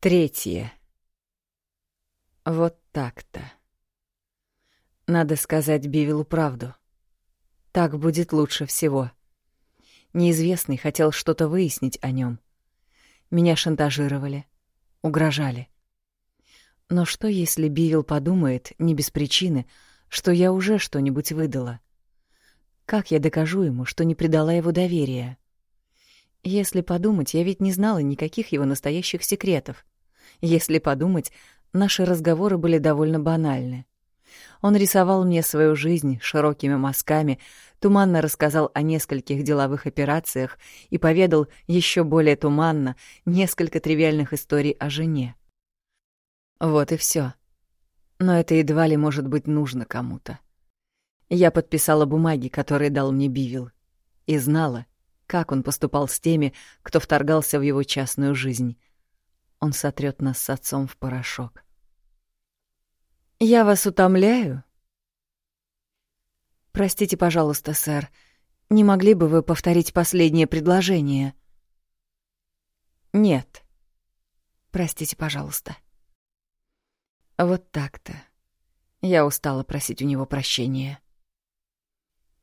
Третье. Вот так-то. Надо сказать Бивилу правду. Так будет лучше всего. Неизвестный хотел что-то выяснить о нем. Меня шантажировали, угрожали. Но что, если Бивил подумает, не без причины, что я уже что-нибудь выдала? Как я докажу ему, что не предала его доверия? Если подумать, я ведь не знала никаких его настоящих секретов. Если подумать, наши разговоры были довольно банальны. Он рисовал мне свою жизнь широкими мазками, туманно рассказал о нескольких деловых операциях и поведал еще более туманно несколько тривиальных историй о жене. Вот и все. Но это едва ли может быть нужно кому-то. Я подписала бумаги, которые дал мне Бивил, и знала, как он поступал с теми, кто вторгался в его частную жизнь. Он сотрет нас с отцом в порошок. «Я вас утомляю?» «Простите, пожалуйста, сэр, не могли бы вы повторить последнее предложение?» «Нет». «Простите, пожалуйста». Вот так-то. Я устала просить у него прощения.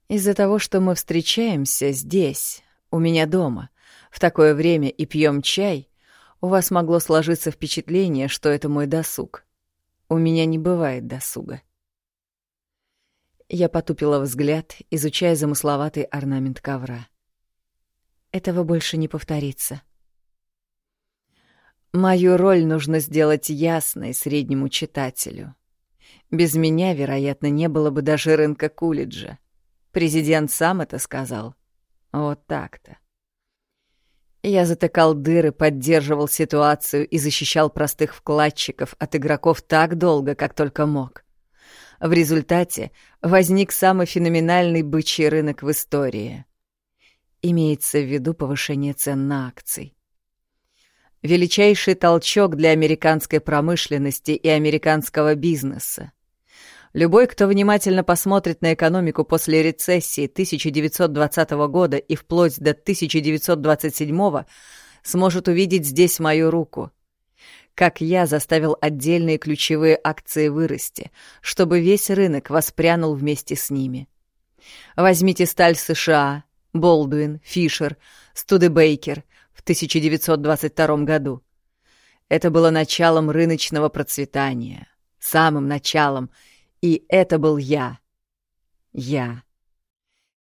Из-за того, что мы встречаемся здесь, у меня дома, в такое время и пьем чай, у вас могло сложиться впечатление, что это мой досуг. У меня не бывает досуга. Я потупила взгляд, изучая замысловатый орнамент ковра. Этого больше не повторится. Мою роль нужно сделать ясной среднему читателю. Без меня, вероятно, не было бы даже рынка Кулиджа. Президент сам это сказал. Вот так-то. Я затыкал дыры, поддерживал ситуацию и защищал простых вкладчиков от игроков так долго, как только мог. В результате возник самый феноменальный бычий рынок в истории. Имеется в виду повышение цен на акции величайший толчок для американской промышленности и американского бизнеса. Любой, кто внимательно посмотрит на экономику после рецессии 1920 года и вплоть до 1927 сможет увидеть здесь мою руку. Как я заставил отдельные ключевые акции вырасти, чтобы весь рынок воспрянул вместе с ними. Возьмите сталь США, Болдуин, Фишер, Студебейкер, в 1922 году. Это было началом рыночного процветания, самым началом, и это был я. Я.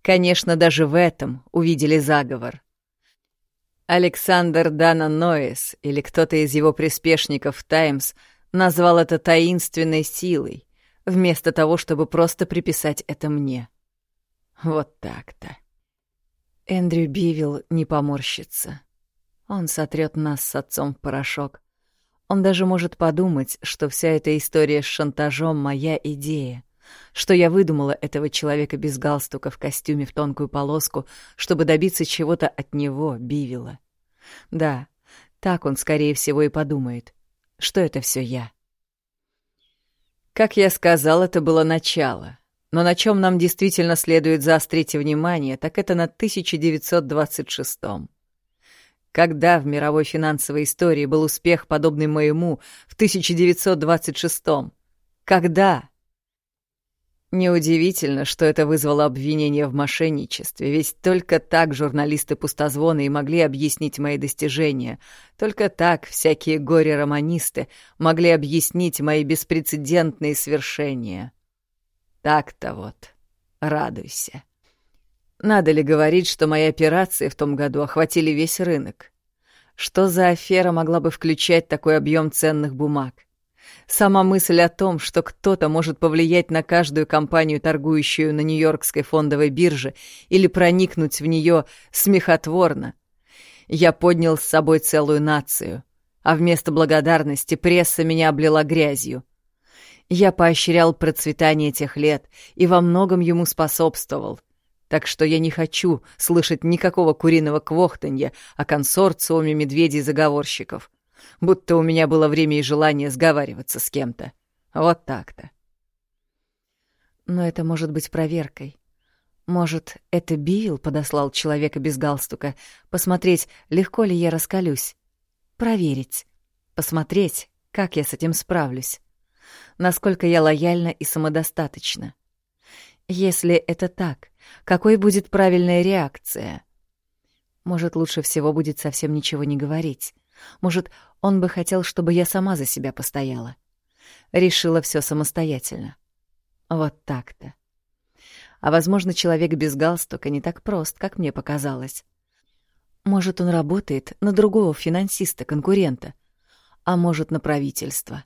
Конечно, даже в этом увидели заговор. Александр Дана Ноэс или кто-то из его приспешников «Таймс» назвал это таинственной силой, вместо того, чтобы просто приписать это мне. Вот так-то. Эндрю Бивилл не поморщится. Он сотрет нас с отцом в порошок. Он даже может подумать, что вся эта история с шантажом — моя идея, что я выдумала этого человека без галстука в костюме в тонкую полоску, чтобы добиться чего-то от него, Бивила. Да, так он, скорее всего, и подумает, что это все я. Как я сказал, это было начало. Но на чем нам действительно следует заострить внимание, так это на 1926-м. Когда в мировой финансовой истории был успех, подобный моему, в 1926-м? Когда? Неудивительно, что это вызвало обвинение в мошенничестве, ведь только так журналисты-пустозвоны и могли объяснить мои достижения, только так всякие горе-романисты могли объяснить мои беспрецедентные свершения. Так-то вот, радуйся. Надо ли говорить, что мои операции в том году охватили весь рынок? Что за афера могла бы включать такой объем ценных бумаг? Сама мысль о том, что кто-то может повлиять на каждую компанию, торгующую на Нью-Йоркской фондовой бирже, или проникнуть в нее смехотворно. Я поднял с собой целую нацию, а вместо благодарности пресса меня облила грязью. Я поощрял процветание тех лет и во многом ему способствовал. Так что я не хочу слышать никакого куриного квохтанья о консорциуме медведей-заговорщиков. Будто у меня было время и желание сговариваться с кем-то. Вот так-то. Но это может быть проверкой. Может, это Билл подослал человека без галстука, посмотреть, легко ли я раскалюсь. Проверить, посмотреть, как я с этим справлюсь, насколько я лояльна и самодостаточна. Если это так, какой будет правильная реакция? Может, лучше всего будет совсем ничего не говорить. Может, он бы хотел, чтобы я сама за себя постояла. Решила все самостоятельно. Вот так-то. А возможно, человек без галстука не так прост, как мне показалось. Может, он работает на другого финансиста-конкурента, а может, на правительство.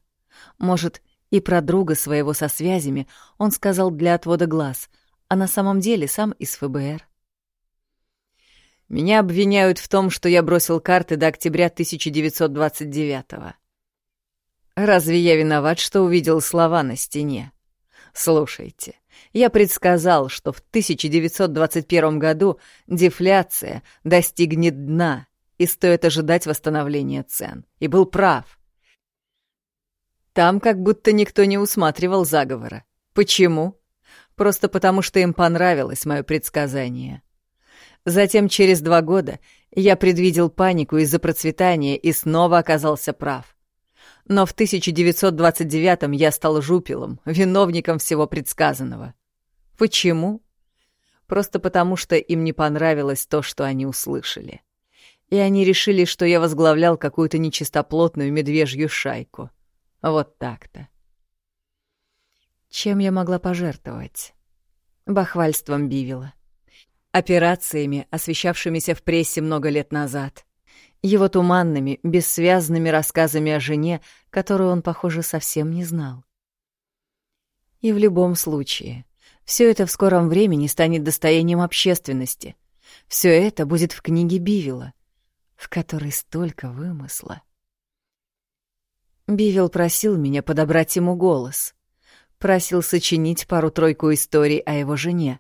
Может, и про друга своего со связями он сказал для отвода глаз, а на самом деле сам из ФБР. Меня обвиняют в том, что я бросил карты до октября 1929-го. Разве я виноват, что увидел слова на стене? Слушайте, я предсказал, что в 1921 году дефляция достигнет дна и стоит ожидать восстановления цен. И был прав. Там как будто никто не усматривал заговора. Почему? Просто потому, что им понравилось мое предсказание. Затем, через два года, я предвидел панику из-за процветания и снова оказался прав. Но в 1929-м я стал жупелом, виновником всего предсказанного. Почему? Просто потому, что им не понравилось то, что они услышали. И они решили, что я возглавлял какую-то нечистоплотную медвежью шайку. Вот так-то. Чем я могла пожертвовать? Бахвальством Бивила. Операциями, освещавшимися в прессе много лет назад. Его туманными, бессвязными рассказами о жене, которую он, похоже, совсем не знал. И в любом случае, все это в скором времени станет достоянием общественности. Все это будет в книге Бивила, в которой столько вымысла. Бивил просил меня подобрать ему голос. Просил сочинить пару-тройку историй о его жене.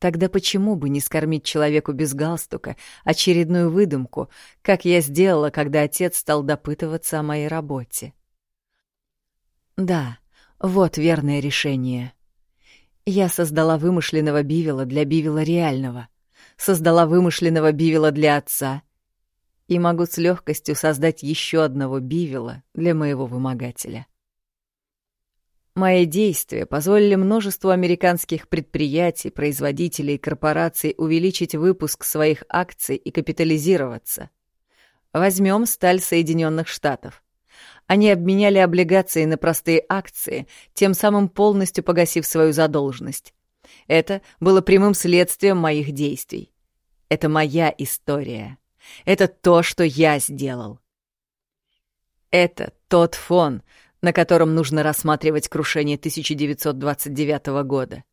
Тогда почему бы не скормить человеку без галстука очередную выдумку, как я сделала, когда отец стал допытываться о моей работе? Да, вот верное решение. Я создала вымышленного Бивила для Бивила реального, создала вымышленного Бивила для отца — и могу с легкостью создать еще одного бивила для моего вымогателя. Мои действия позволили множеству американских предприятий, производителей и корпораций увеличить выпуск своих акций и капитализироваться. Возьмем сталь Соединенных Штатов. Они обменяли облигации на простые акции, тем самым полностью погасив свою задолженность. Это было прямым следствием моих действий. Это моя история. Это то, что я сделал. Это тот фон, на котором нужно рассматривать крушение 1929 года.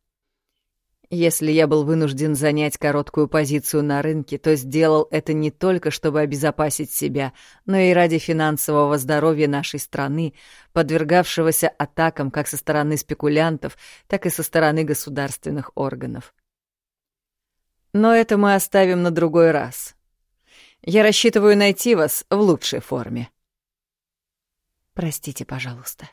Если я был вынужден занять короткую позицию на рынке, то сделал это не только, чтобы обезопасить себя, но и ради финансового здоровья нашей страны, подвергавшегося атакам как со стороны спекулянтов, так и со стороны государственных органов. Но это мы оставим на другой раз. Я рассчитываю найти вас в лучшей форме. Простите, пожалуйста.